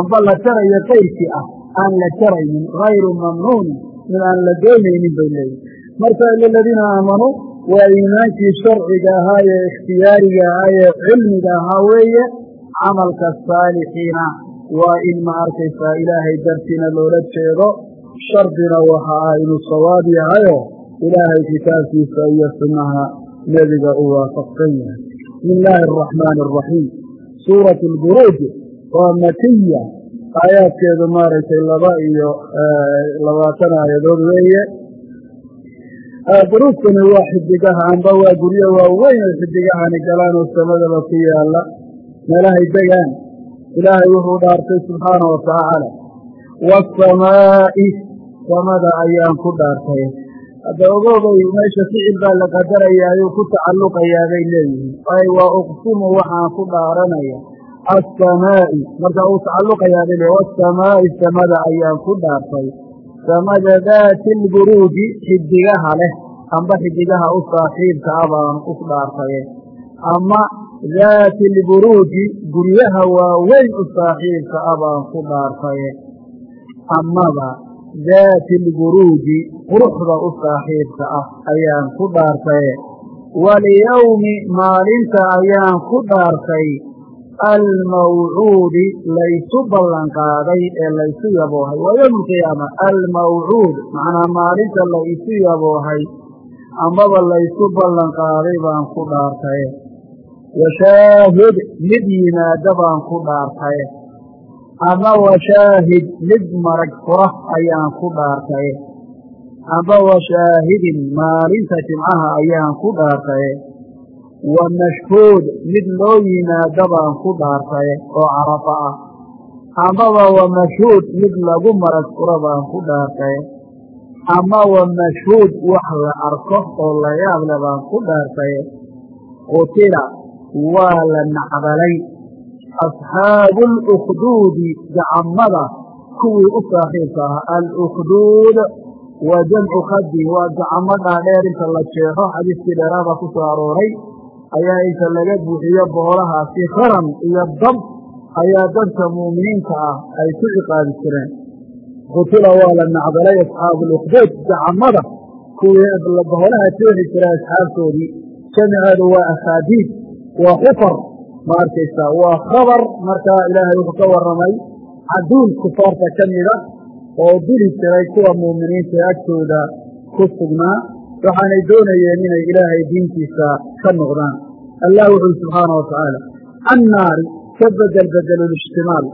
amba la jarayo kayrkii ah aan la jaraynin hayru mamnuunin mid aan la doonaynin bay leeyihiin marka ila aladiina aamanuu waa iimaankii sharciga ahaa ee ikhtiyaariga ahaa ee cilmiga ahaa weeye camalka saalixiina. Waa in ma arkaysaa ilaahay dartiina loola jeedo shardina waxa ah inuu sawaab yahayo ilaahay kitaabkiisa iyo sunnaha nebiga uu waafaqsan yahay. Bismi illaahi araxmaani araxiim suuratu lburuuj waa makiya aayaadkeedu maaragtay laba iyo labaatan aayadood weeye buruujkani waa xidigaha amba waa guryo waaweyn oo xidigahani galaan oo samadaba ku yaalla meelahay degaan ilaahay wuxuu dhaartay subxaana wa tacaala waasamaa'i samada ayaan ku dhaartay. Hadda ogoobay meesha ficil baa la qadarayaa ayuu ku tacalluqayaa bay leeyihiin. Ay waa uqsimu waxaan ku dhaaranaya. Assamaa'i marka uu tacalluqayaa bay leeyihiin wasamaa'i samada ayaan ku dhaartay samada daati lburuuji xidigaha leh. Amba xidigaha u saaxiibka ah baan u dhaartaye. Ama daati lburuuji guryaha waaweyn u saaxiibka ah baan ku dhaartaye. Amaba daati lburuuji quruxda u saaxiibka ah ayaan ku dhaartaye. Walyowmi maalinta ayaan ku dhaartay almawcuudi laysu ballanqaaday ee laysu yaboohay. Waa yowm alqiyaama almawcuud macnaa maalinta laysu yaboohay amaba laysu ballanqaaday baan ku dhaartaye washaahid mid yimaada baan ku dhaartaye ama washaahid mid marag fura ayaan ku dhaartaye ama washaahidin maalinta jimcaha ayaan ku dhaartaye wa mashhuud mid loo yimaada baan ku dhaartaye oo carafa ah. Amaba wa mashhuud mid lagu marag fura baan ku dhaartaye ama wa mashhuud wax la arko oo la yaable baan ku dhaartaye qutila waa la nacdalay asxaabu alukduudi gacamada kuwii u saaxiibka ahaa alukduud waa jamcu khadi waa gacamo dhaadheer inta la jeexo xadiiskii dheeraada ku soo arooray ayaa inta laga buuxiyo boolahaasi qaran iyo dab ayaa dadka mu'miniinta ah ay ku ciqaabi jireen. Qutila waa la nacdalay asxaabu alukduud gacamada kuwii boolaha jeexi jiray asxaabtoodii. Jamiceedu waa akhaadiid waa xufar ma arkaysaa? Waa khabar markaa ilaahay wuxuu ka warramay caduul kufaarta ka mida oo dili jiray kuwa muuminiinta ee agtooda ku sugnaa waxaanay doonayeen inay ilaahay diintiisa ka noqdaan. Allah wuxuuli subxaana wa tacaala annaari ka bedel bedelulijtimaal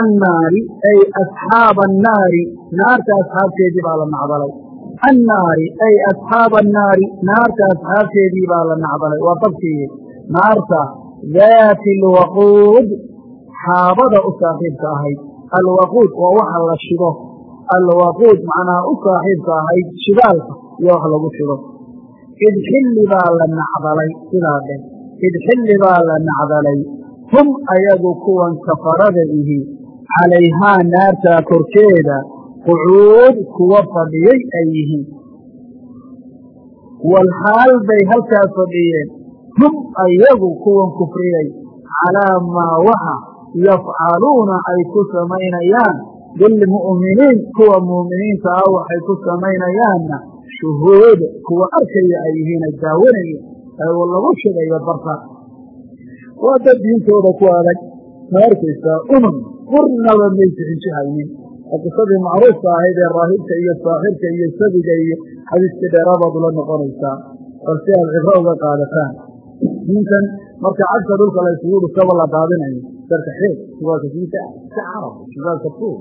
annaari ay asxaaba annaari naarta asxaabteedii baa la nacdalay annaari ay asxaaba annaari naarta asxaabteedii baa la nacdalay waa dabkii naarta daati alwaquud xaabada u saaxiibka ahayd. Alwaquud waa waxa la shido. Alwaquud macnaha u saaxiibka ahayd shidaalka iyo wax lagu shido id xilli baa la nacdalay sidaa dheh id xilli baa la nacdalay hum ayagu kuwan kafarada ihi calayhaa naartaa korkeeda qucuud kuwa fadhiyey ay yihiin. Walxaal bay halkaa fadhiyeen hum ayagu kuwan kufriyey calaa maa waxa yafcaluuna ay ku samaynayaan. Bilmu'miniin kuwa mu'miniinta ah waxay ku samaynayaanna shuhuud kuwa arkaya ay yihiin ay daawanaya lagu shigayo barta. Waa dad diintooda ku adag ma arkaysaa? Umam qurnaba may sixinjihaynin oo qisadii macruufka ahayd ee raahibka iyo saaxirka iyo sabiga iyo xadiiskii dheeraabaad ula noqonaysaa. Bal si aad cibro uga qaadataan. Diintan marka cagta dhulka la isugu dhufkaba la daadinayo darka xeeg shugaalka diinta carab shugaalka tuur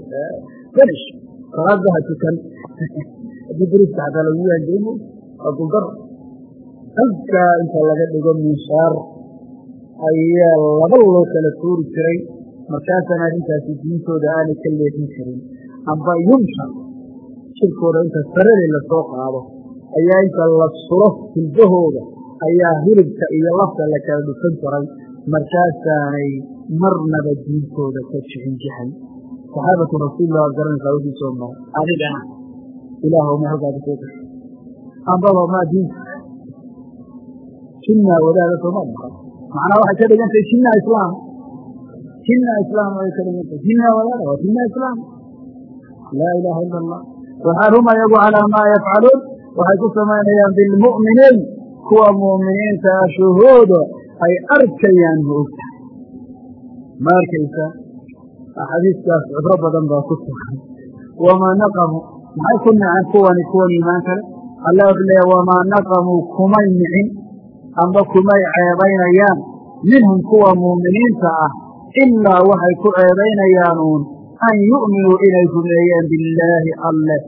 finish salaadba ha tukan haddii beriska xataa lagu yaanjirin waa guldar. Halkaa inta laga dhigo minshaar ayaa laba loo kala tuuri jiray. Markaasana arrintaasi diintooda aanay ka leexin jirin amba yumshar jirkooda inta sarari la soo qaado ayaa inta la sulo hilbahooda ayaa hilibka iyo lafta la kala dhufan jiray markaasaanay marnaba diintooda ka jixin jixay saxaabatu rasuulilah ad wixii soo maray adigana ilaahw ma gasho ambaba maa diinta jinnaa wadaada sooma maqan macnaa waxay ka dhigantahay jinna islaam jinna islaam ay ka dhigantahay jinna wadaada waa jinna islaam laa ilaaha ila allah waxaan hum calaa maa yafcaluun waxay ku samaynayaan bilmu'miniin kuwa mu'miniinta a shuhuudo ay arkayaan ma ma arkaysa xadiiskaas cibro badan baa ku sugan wamaa naqamu maxay ku niceen kuwani kuwan iimaan kale? Allah wuxuu leeya wamaa naqamuu kumay nicin amba kumay ceebaynayaan minhum kuwa muuminiinta ah ilaa waxay ku ceebaynayaan uun an yu'minuu inay rumeeyeen billaahi alleh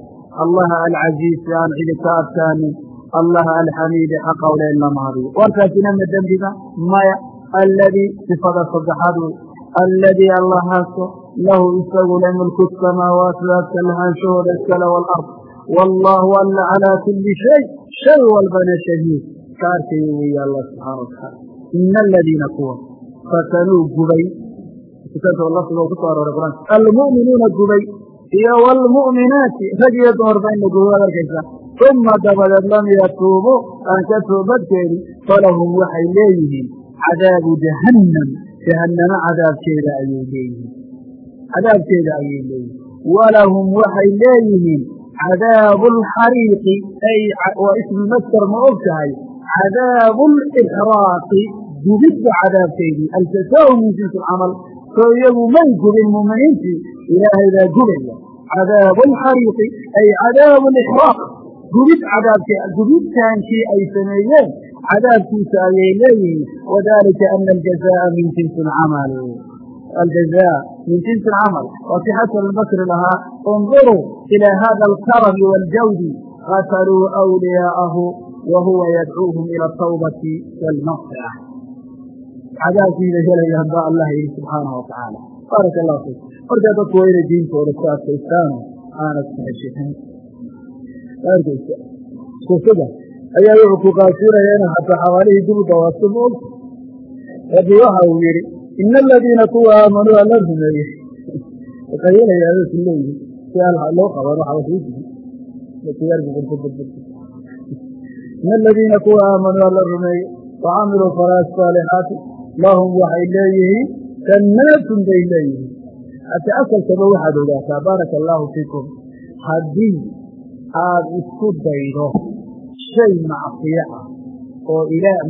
allaha alcasiisi aan cidi ka adkaanin allaha alxamiidi xaqawle in la mahadiyo. Warkaasina ma dembiga maya alladii sifada saddexaad wey alladii allahaaso lahu isagu le mulku samaawaati aadka lahaanshahooda iskale waalard wallaahu alla calaa kulli shay shay walbana shahiid ka arkaya weeye allah subxaana watacaala ina aladiina kuwa fatanuu gubay lafdigo ku soo arooray qur'aanka almu'minuuna gubay iyo waalmu'minaati rag iyo dumarba ina gubay waad arkaysaa uma dabadeed lam yatuubuu aan ka toobadkeeni falahum waxay leeyihiin cadaabu jahannam jahannamo cadaabkeeda ayay leeyihiin cadaabkeeda ayay leeyihiin walahum waxay leeyihiin cadaabu alxariiqi ay waa ismu mastar ma og tahay cadaabu alixraaqi gubidda cadaabkeedii aljasaau min jinsi alcamal soo iyagu may gubin muuminiintii ilaahay baa gubaya. Cadaabu alxariiqi ay cadaabu alixraaq gubid cadaabke gubidtaankii ay sameeyeen cadaabkiisa ayay leeyihiin. Wadalika ana aljazaaa min jinsi alcamal aljazaa min jinsi alcamal waa si xasan albasri lahaa اnduruu ilaa hada alkarami waaljawdi qataluu awliyaa'ahu wa huwa yadcuuhum ila atawbati wاlmaqfira cadaabkiida helayaan baa allah yidhi subxaanahu watacaala baaraka allah fiik markaa dadku waa inay diintooda ku adkaystaano aanad kuheshixin arkaysa sufida ayaa wuxuu ku qaasiinaya ina hataa xawaalihii dib u dawaasto ma ogta rabbi waxa uu yidhi ina aladiina kuwa aamanuu alla si aan loo qaban aladiina kuwa aamanuu alla rumeeyey wacamiluu falaa saalixaati lahum waxay leeyihiin jannaatun bay leeyihiin hata asalkaba waxaad ogaataa baaraka allaahu fiikum haddii aad isku daydo shay macsiyo ah oo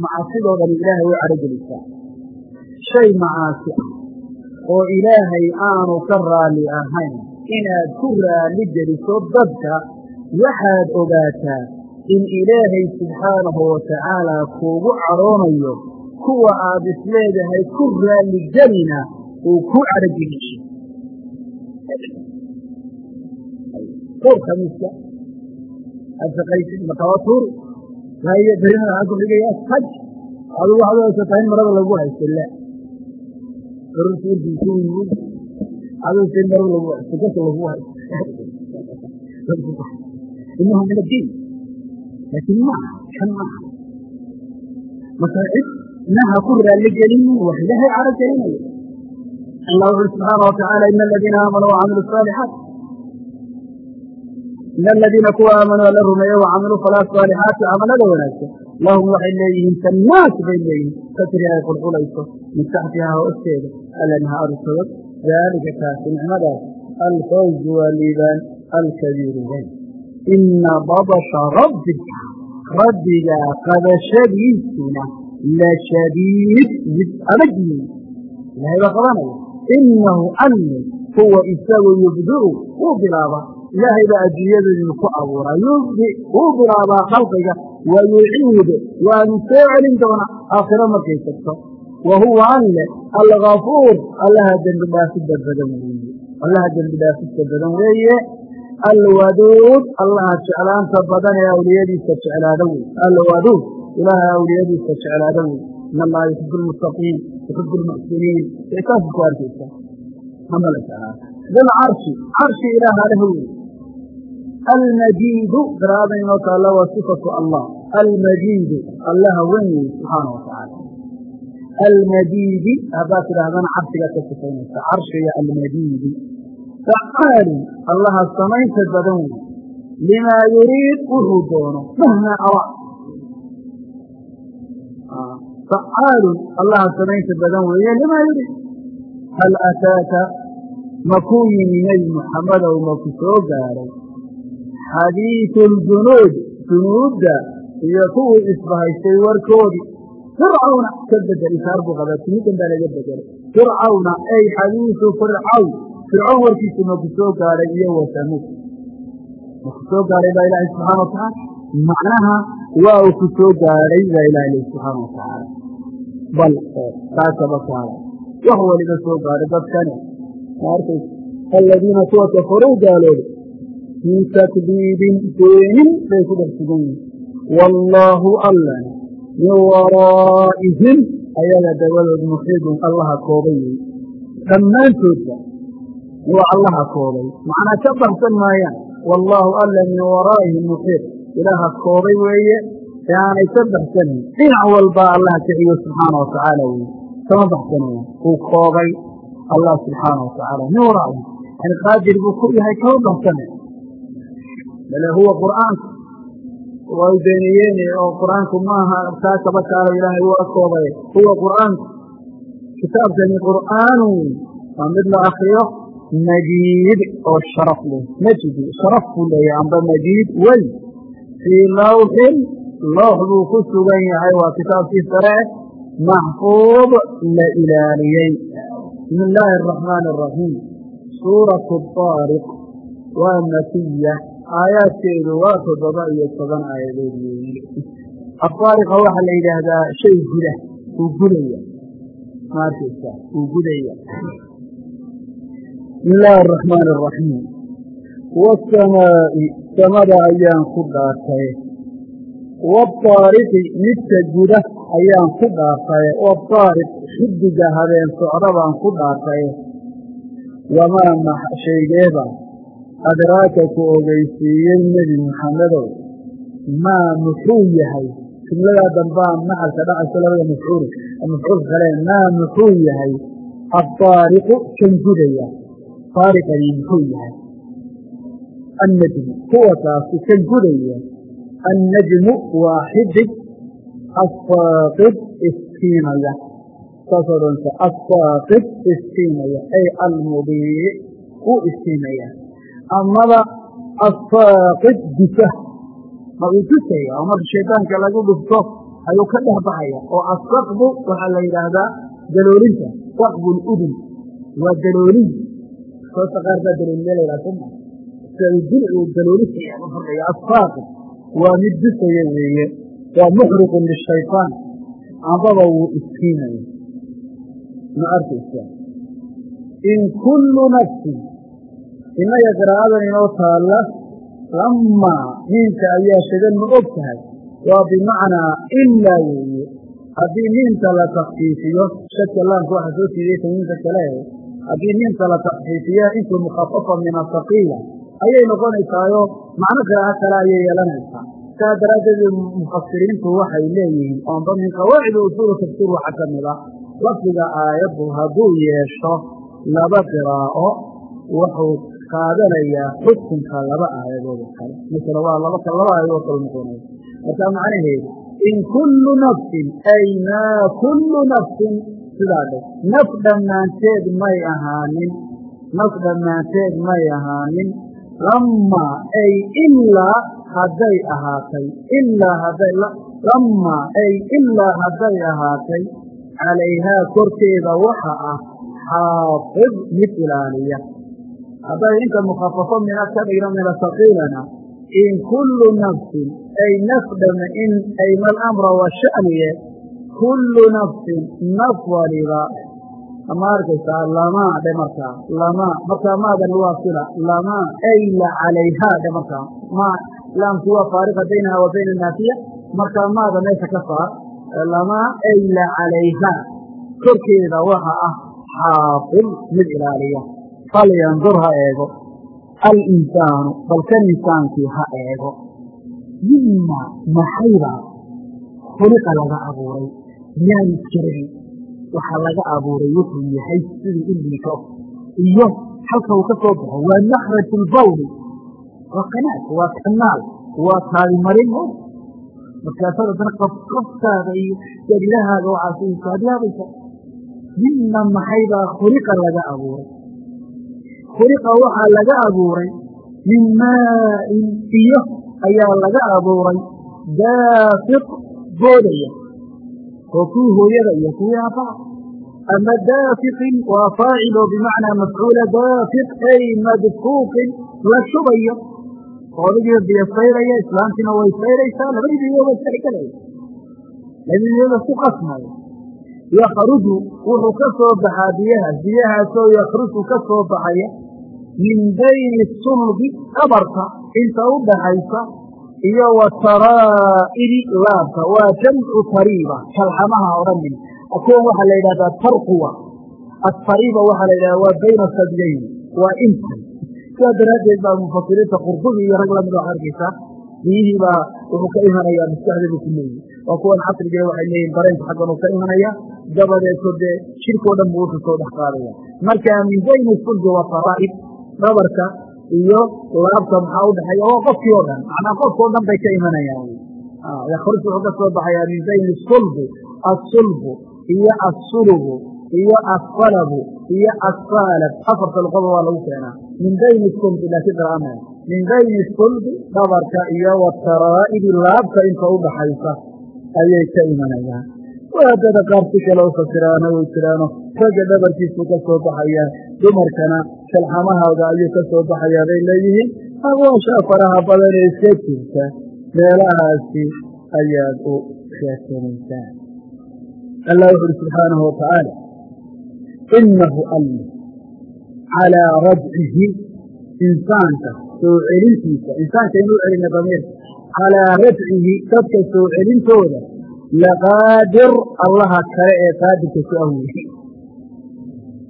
macaasidoo dhan ilaahay way cadhogelisaa shay macaasi ah oo ilaahay aanu ka raalli ahayn. Inaad ku raalli geliso dadka waxaad ogaataa in ilaahay subxaanahu watacaala kuugu cadhoonayo kuwa aad isleedahay ku raalligelina uu ku cadhogeliso kamiska adshaqaysid makawatuuri waayo berina waxaan ku dhigayaa haj adigu in marada lagu haysto la barurta urdiisu yimid adigu in marada lagu haysto gasa lagu haysto inahu min addiin laakiin maaha kan maaha marka cid naha ku raalli gelin wax ilaahay caro gelinayo allah wuxuri subxaana watacaala ina aladiina aamanuu wacamilu saalixaat in aladiina kuwa aamanuu alla rumeeye wacamiluu falaa saalixaati camalada wanaagsan lahum waxay leeyihiin jannaat bay leeyihiin tajri ay qulqulayso min taxtihaa hoosteeda alanhaaru sabab daalika kaasi nicmadaas alfawzu waa liibaan alkabiiru weyn ina badasha rabbika rabbigaa qabashadiisuna la shadiid mid adag yihi ilahay baa qabanaya inahu ani huwa isagu yubdiu wuu bilaabaa ilaahay baa adduunyadaynu ku abuuraa yubdi wuu bilaabaa khalqiga wa yuciid waanu soo celin doonaa aakhiro markay tagto. Wa huwa alle algafuur allaha dembi dhaafidda badan weeye. Allaha dembi dhaafidda badan weeye. Alwaduud allaha jeclaanta badan ee awliyadiisa jeclaada wey alwaduud ilaaha awliyadiisa jeclaada wey in allaha yuxibu lmuttaqiin yuxibu lmuxsiniin saas ku arkaysa. Bilcarshi carshi ilaaha leh wey almajiidu qiraa'ada inoo taalla waa sifatu allah almajiidu allaha weyn wey subxaana watacaala almajiidi haddaad tidhaahdana carshigaad ka sifaynaysa carshiga almajiidi facaalin allaha samaynta badan wey limaa yuriid wuxuu doono mahmaa araa facaalun allaha samaynta badan weeye limaa yuriid hal ataaka makuu yimi nebi muxammadow maku soo gaaray xadiidu ljunuud junuudda iyo kuwii isbahaystay warkoodii. Fircawna ka bedel isaar buu qabaa timidan baa laga bedelay fircawna ay xadiidu fircawn fircown warkiisu maku soo gaadhay iyo wasamuud maku soo gaadhay baa ilaahay subxaana watacaala macnaha waa uu ku soo gaadhay baa ilahay leh subxaana bal kuwa kafaruu gaalooday min takdiibin beenin bay ku dhex sugan yihiin wallaahu allana min waraa'ihim ayaga dabadood muxiidun allaha koobay wey dhammaantoodba waa allaha koobay macnaa ka baxsan maayaan wallaahu alla min waraa'ihi muxiiq ilaaha koobay weeye ee aanay ka baxsanayn dhinac walba allaha kaxiyo subxaana wa tacaala weye kama baxsanaya uu koobay allah subxaana wa bale huwa qur'aanka way beeniyeen oo qur'aanku maaha kaa kaba kaalo ilaahay waa koobay huwa qur'aanku kitaabkani qur'aanu waa mid la akriyo majiid oo sharaf leh. Majid sharaf buu leeyahay amba majiid wey fii lawxin loox buu ku sugan yahay waa kitaabkii sare maxfuud la ilaaliyey. Bismi illaahi araxmaani araxiim suuratu daariq waa makiya aayaadkeedu waa toddoba iyo toban aayadood weeye adaariqa waxaa la yidhaahdaa shay guda uu gudaya. Maarkaysa uu gudaya. Bismi illaahi araxmaani araxiim wasamaa'i samada ayaan ku dhaartay wadaariqi midka guda ayaan ku dhaartay wadaariq xidiga habeen socda baan ku dhaartay wamaa shaygeeba adraaka ku ogeysiiyey nebi maxamedow maa muxuu yahay? Jumladaa dambaa maxalka dhacayso labada mafcuul mafcuulka kale maa muxuu yahay? Addaariqu kan gudaya muxuu yahay. Annajmu kuwa kaasi kan gudaya annajmu waa xidig assaaqid iskiinaya saasoo dhanta assaaqid iskiinaya ay almudiic u iskiinaya amaba assaaqid dusa ma uu dusaya oo marka shaydaanka lagu dhufto ayuu ka dhex baxaya oo asaqbu waxaa la yidhaahdaa daloolinta saqbu ludun waa daloolin soosta qaar baa sida dil uu daloolisaya u fadhaya assaaqib waa mid dusaya weeye. Waa muxriqun lishaytaan. Ambaba wuu iskiinaya. Ma arkaysa in kullu nafsin inaga qiraa'adan inoo taalla lamaa miinka ayaa shagan ma og tahay. Waa bimacnaa ilaa weeye. Haddii miinta la takfiifiyo shadka laamka waxa soo siidey tamiinta kale haddii miinta la takfiifiya intuu mukhafafa min asaqiila ayay noqonaysaayo macno qiraa'a kale ayay yeelanaysaa. Saa daraaddeed mufasiriintu waxay leeyihiin oonba min qawaacidi usuulu tafsiir waxa ka a lafdiga aayaddu hadduu yeesho laba qiraa'o wuxuu qaadanayaa xukunka laba aayadood oo kale. Masala waa laba aayadood kala noqonaya markaa macnaheedu in kullu nafsin ay maa kullu nafsin sidaa dhe naf dhammaanteed may ahaanin naf dhammaanteed may ahaanin lamaa ay ilaa hadday ahaatay ilaa hadday lamaa ay ilaa hadday ahaatay calayhaa korkeeda waxa ah xaafid mid ilaaliya hadday inta mukhafafo mina ka dhigno mina saqiilana in kullu nafsin ay nafdhama in ayma alamra wa sha'niye kullu nafsin naf waliba. Ma arkaysaa lamaa dhe markaa lamaa markaa maadani waa sila lamaa ay la calayhaa dhe markaa ma laamku waa faariqa baynaha wa bayna naafiya markaa maada meesha ka saar lamaa ay la calayhaa korkeeda waxa ah xaafid mid ilaaliya falyandur ha eego. Alinsaanu balkan insaankii ha eego. Mima maxaybaa khuliqa laga abuuray. Miyaan isjarayn waxaa laga abuuray wuxuu yahay siduu u. Iyo halka uu ka soo baxo waa makhraj lbawli waa qanaad waa kanaal waa taadimarin markaasaad haddana qofqoftaada iyo jadilahaaga waxaas aad yaabaysa mima maxaybaa khuliqa laga abuuray khuliqa waxaa laga abuuray min maa'in iyo ayaa laga abuuray daafiq boodaya oo kuwii hooyada iyo kuwii aabbaha ama daafiqin waa faacil oo bimacnaa mafcuula daafiq ay madfuuqin la shubayo. Oodigiiba biyo sayraya islaantiina way sayraysaa labadii biyo way isdhexgelaya labadii biyoda isku qasmaya yakhruju wuxuu ka soo baxaa biyahaas biyahaasoo yakhruju ka soo baxaya min bayni sulbi qabarka inta u dhaxaysa iyo wa taraa'ili laabka waa jamcu tariiba kalxamaha odhanin kuwan waxaa la yidhahdaa tarquwa atariiba waxaa la yidhahdaa waa bayna sadyayn waa intan sidaa daraaddeed baa mufasiriinta qurdubi iyo rag la mid oo arkaysa biyihii baa wuxuu ka imanayaa maskaxdeedu ku leeyihi waa kuwan casrigee waxay leeyihiin dareenka xaggan ka imanaya dabadeeto dee shirkao dhan buu wuxuu soo dhex qaadaya marka min bayni sulbi wa dhabarka iyo laabta maxaa udhexeeya waa qofkii oo dhan. Macnaa qofkao dhan bay ka imanayaan. Yakhruj wuxuu ka soo baxayaa min bayni sulbi asulbu iyo assulubu iyo asalabu iyo asaalab afarta luqada waa lagu keenaa. Min bayni sulbi laakiin qira'ama min bayni sulbi dhabarka iyo wataraa'idi laabta inta udhaxaysa ayay ka imanayaan waadada qaar si kale u fasiraano way jiraano ragga dhabarkiisuu ka soo baxayaa dumarkana shalxamahaaga ayuu ka soo baxayaa bay leeyihiin. Agoosha faraha badan ee iska jirta meelahaasi ayaad u sheekanaysaa allah wuxu uhi subxaanahu watacaala inahu alle calىa rajcihi insaanka soo celintiisa insaanka inuu celina damiir calىa rajcihi dadka soo celintooda laqaadir allaha kale ee qaadirka ku aweyey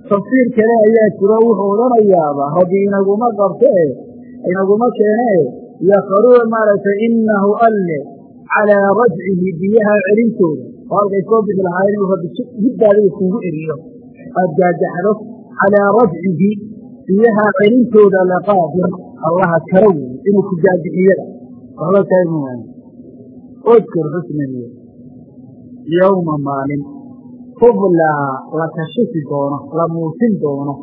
tafsiir kale ayaa jiro wuxuu odhanayaaba rabbi inaguma qabto e inaguma keene e yakru maaragtay inahu alle calىa rajcihi biyaha celintooda oo halkay soo bixi lahaayeen inuu rabbi hiddaadiga kuugu eriyo aad gaajaxdo calىa rajcihi biyaha celintooda laqaadir allaha kala weeye inuu ku gaajixiyada waxba kaaimaan odkur xusnaniye yowma maalin. Tublaa la kashifi doono la muusin doono.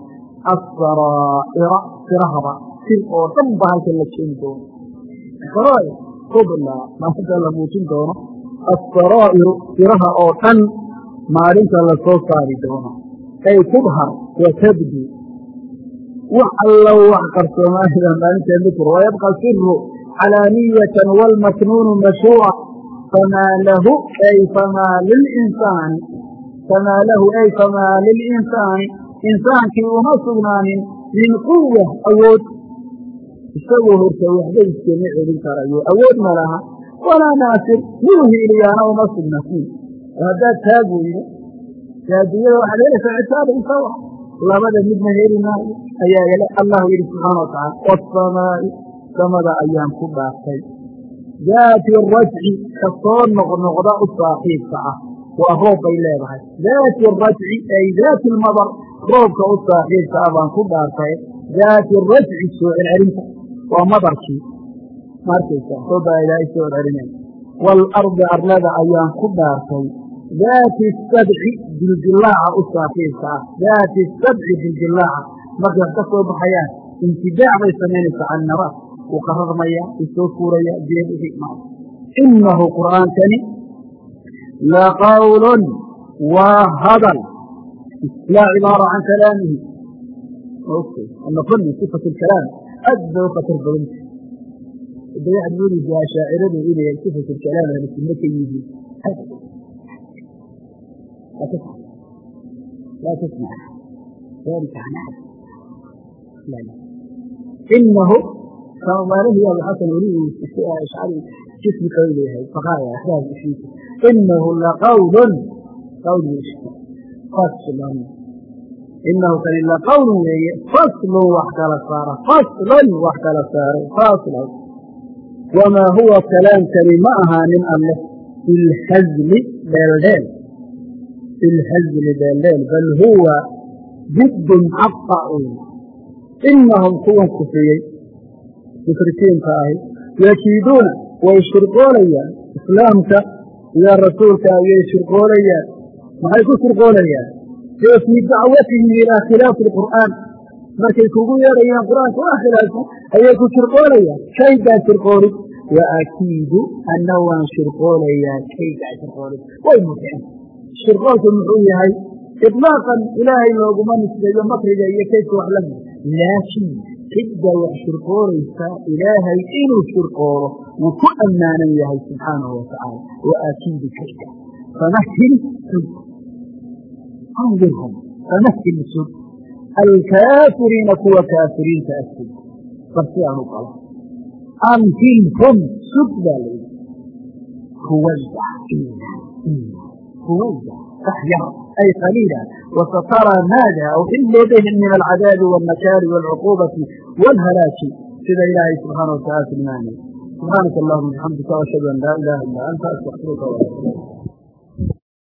Asaraa'ira sirahaba sir oo dhan ba halkan la keeni doono. Tublaa maalinta la muusin doono. Asaraa'iru siraha oo dhan maalinta la soo saari doono. Ay tubhar wa tabdi. Wax allo wax qarsoomaayda maalinta mikr wayabqa siru calaaniyatan wاlmaknuunu mashhuura famaa lahu ay famaa lilinsaani famaa lahu ay famaa lilinsaani insaankii uma sugnaanin min quwa awood isagoo horta waxba iskama celin karayo awood ma laha walaa naasir muu hiiliyaana uma sugnatiin haddaad taag weydo addunyada waxaad helaysaa citaaba isawa labada midna heli maayo ayaa allahu yidhi subxaana watacaala wasamaa'i samada ayaan ku dhaaftay daati rajci ka soo noqnoqda u saaxiibka ah. Waa roob bay leedahay. Daati rajci ay daati lmadar roobka u saaxiibka ah baan ku dhaartay. Daati rajci soo celcelinta. Waa madarkii. Markaysa soo baa ilaahay soo celcelinay waalardi arlada ayaan ku dhaartay. Daati sabci dildilaaca u saaxiibka ah. Daati sabci dildilaaca markay wax ka soo baxayaan intidaac bay samaynaysaa cannaraat wuu qararmaya wuu soo fuuraya geed wixii ma inahu qur'aankani laqawl waa hadal laa cibaara can kalaamihi nafan min sifat kalaam aad bay u khatar badanta de waxaad moodeysa ashaaciradu inay sifat kalaam ahlu sunno ka yihiin laa tasmac ذalika an axad inahu maalihiyaa xasan weli jismi qawl yahay baqaaya axdaaf ishiisa inahu laqawlun qawl ishi faslun inahu kani laqawlun weeye faslun wax kala saara faslun wax kala saaray faslan wamaa huwa kalaamkani ma ahaanin alle bilhazmi dheeldheel bilhazmi dheeldheel bal huwa diddun xaqa un inahum kuwan kufriyey mushrikiinta ahi. Yakiiduuna way shirqoolayaan. Islaamka iyo rasuulka ayay shirqoolayaan. Maxay ku shirqoolayaan? Ee fii dacwatihim ilaa khilaafi alqur'aan markay kugu yeedhayaan qur'aanka waa khilaafsan ayay ku shirqoolayaan. Shaygaa shirqoolid waakiidu anna waan shirqoolayaa shaygaa shirqoolid way murjiceen shirqoolku muxuu yahay iطlaaqan ilaahay looguma nisbeeyo makriga iyo kaydka wax lamida laakiin cidda wax shirqoolaysa ilaahay inuu shirqoolo wuu ku ammaanan yahay subxaanahu watacaala wa akiidu kayda famahil sud andirhum famahil sud alkaafiriina kuwa kaafiriinta asud bal si aan u qalo amhilhum sud baa la yidhi. Huwayda huwayda wax yar ay qaliila wasataraa maada uxillu bihim min alcadaabi wاlnakaali wاlcuquubati wاlhalaaki sida ilaahay subxaana watacala tilmaamay subxaanaka allahuma bixamdika ashhadu an laa ilaha illa anta astaqfiruka